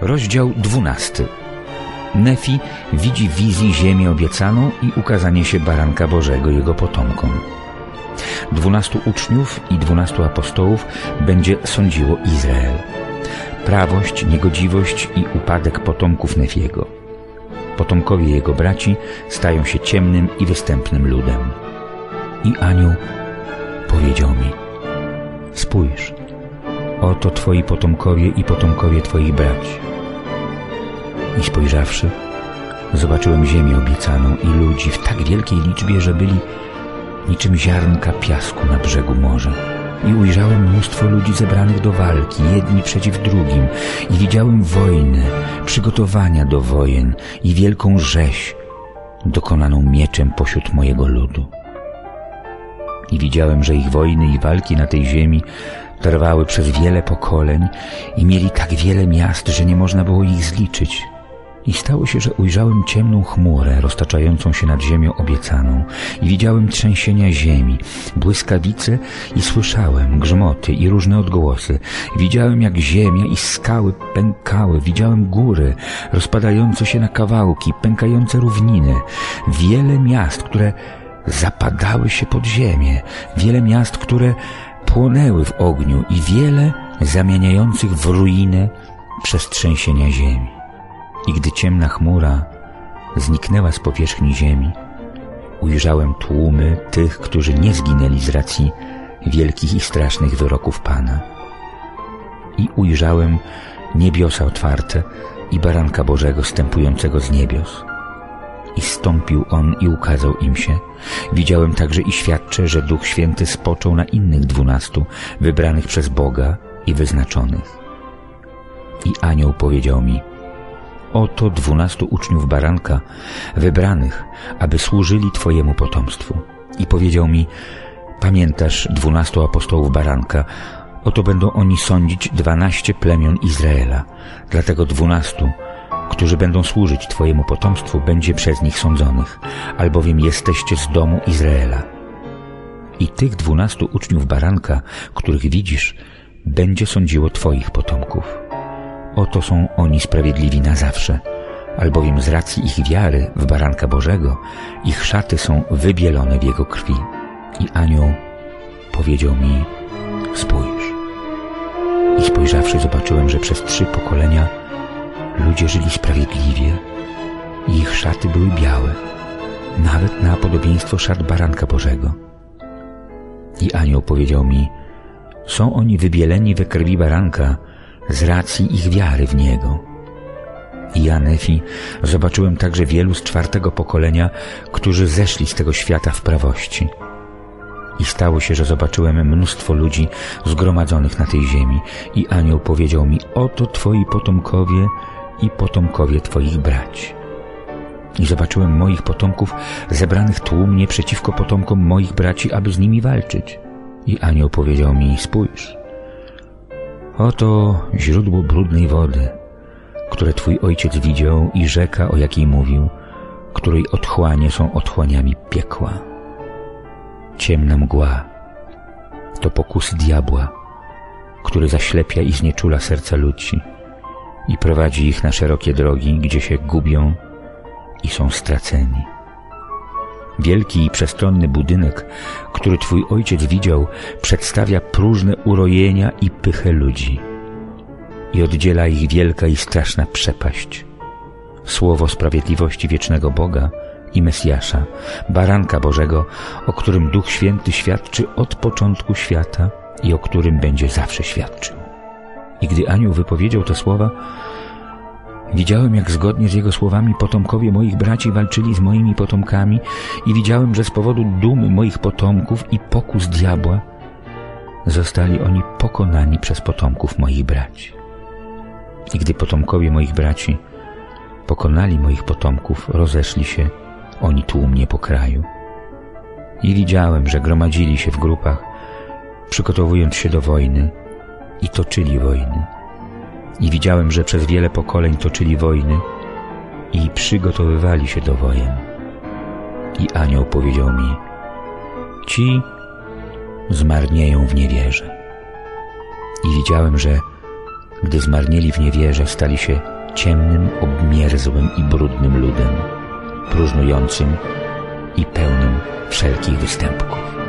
Rozdział 12. Nefi widzi wizji ziemię obiecaną i ukazanie się baranka Bożego jego potomkom. Dwunastu uczniów i dwunastu apostołów będzie sądziło Izrael. Prawość, niegodziwość i upadek potomków Nefiego. Potomkowie jego braci stają się ciemnym i występnym ludem. I anioł powiedział mi, spójrz, oto twoi potomkowie i potomkowie twoich braci i spojrzawszy, zobaczyłem ziemię obiecaną i ludzi w tak wielkiej liczbie, że byli niczym ziarnka piasku na brzegu morza. I ujrzałem mnóstwo ludzi zebranych do walki, jedni przeciw drugim, i widziałem wojnę, przygotowania do wojen i wielką rzeź dokonaną mieczem pośród mojego ludu. I widziałem, że ich wojny i walki na tej ziemi trwały przez wiele pokoleń i mieli tak wiele miast, że nie można było ich zliczyć. I stało się, że ujrzałem ciemną chmurę roztaczającą się nad ziemią obiecaną i widziałem trzęsienia ziemi, błyskawice i słyszałem grzmoty i różne odgłosy. Widziałem jak ziemia i skały pękały, widziałem góry rozpadające się na kawałki, pękające równiny, wiele miast, które zapadały się pod ziemię, wiele miast, które płonęły w ogniu i wiele zamieniających w ruinę przez trzęsienia ziemi. I gdy ciemna chmura zniknęła z powierzchni ziemi, ujrzałem tłumy tych, którzy nie zginęli z racji wielkich i strasznych wyroków Pana. I ujrzałem niebiosa otwarte i baranka Bożego stępującego z niebios. I stąpił on i ukazał im się. Widziałem także i świadczę, że Duch Święty spoczął na innych dwunastu, wybranych przez Boga i wyznaczonych. I anioł powiedział mi, Oto dwunastu uczniów baranka, wybranych, aby służyli Twojemu potomstwu. I powiedział mi, pamiętasz dwunastu apostołów baranka, oto będą oni sądzić dwanaście plemion Izraela. Dlatego dwunastu, którzy będą służyć Twojemu potomstwu, będzie przez nich sądzonych, albowiem jesteście z domu Izraela. I tych dwunastu uczniów baranka, których widzisz, będzie sądziło Twoich potomków. Oto są oni sprawiedliwi na zawsze, albowiem z racji ich wiary w baranka Bożego ich szaty są wybielone w jego krwi. I anioł powiedział mi, spójrz. I spojrzawszy zobaczyłem, że przez trzy pokolenia ludzie żyli sprawiedliwie i ich szaty były białe, nawet na podobieństwo szat baranka Bożego. I anioł powiedział mi, są oni wybieleni we krwi baranka, z racji ich wiary w Niego. I ja, Nefi, zobaczyłem także wielu z czwartego pokolenia, którzy zeszli z tego świata w prawości. I stało się, że zobaczyłem mnóstwo ludzi zgromadzonych na tej ziemi i anioł powiedział mi, oto Twoi potomkowie i potomkowie Twoich braci. I zobaczyłem moich potomków zebranych tłumnie przeciwko potomkom moich braci, aby z nimi walczyć. I anioł powiedział mi, spójrz, Oto źródło brudnej wody, które Twój ojciec widział i rzeka, o jakiej mówił, której otchłanie są otchłaniami piekła. Ciemna mgła to pokusy diabła, który zaślepia i znieczula serca ludzi i prowadzi ich na szerokie drogi, gdzie się gubią i są straceni. Wielki i przestronny budynek, który Twój ojciec widział, przedstawia próżne urojenia i pychę ludzi i oddziela ich wielka i straszna przepaść. Słowo sprawiedliwości wiecznego Boga i Mesjasza, baranka Bożego, o którym Duch Święty świadczy od początku świata i o którym będzie zawsze świadczył. I gdy anioł wypowiedział te słowa, Widziałem, jak zgodnie z jego słowami potomkowie moich braci walczyli z moimi potomkami i widziałem, że z powodu dumy moich potomków i pokus diabła zostali oni pokonani przez potomków moich braci. I gdy potomkowie moich braci pokonali moich potomków, rozeszli się oni tłumnie po kraju. I widziałem, że gromadzili się w grupach, przygotowując się do wojny i toczyli wojny i widziałem, że przez wiele pokoleń toczyli wojny i przygotowywali się do wojen. I anioł powiedział mi, ci zmarnieją w niewierze. I widziałem, że gdy zmarnieli w niewierze, stali się ciemnym, obmierzłym i brudnym ludem, próżnującym i pełnym wszelkich występków.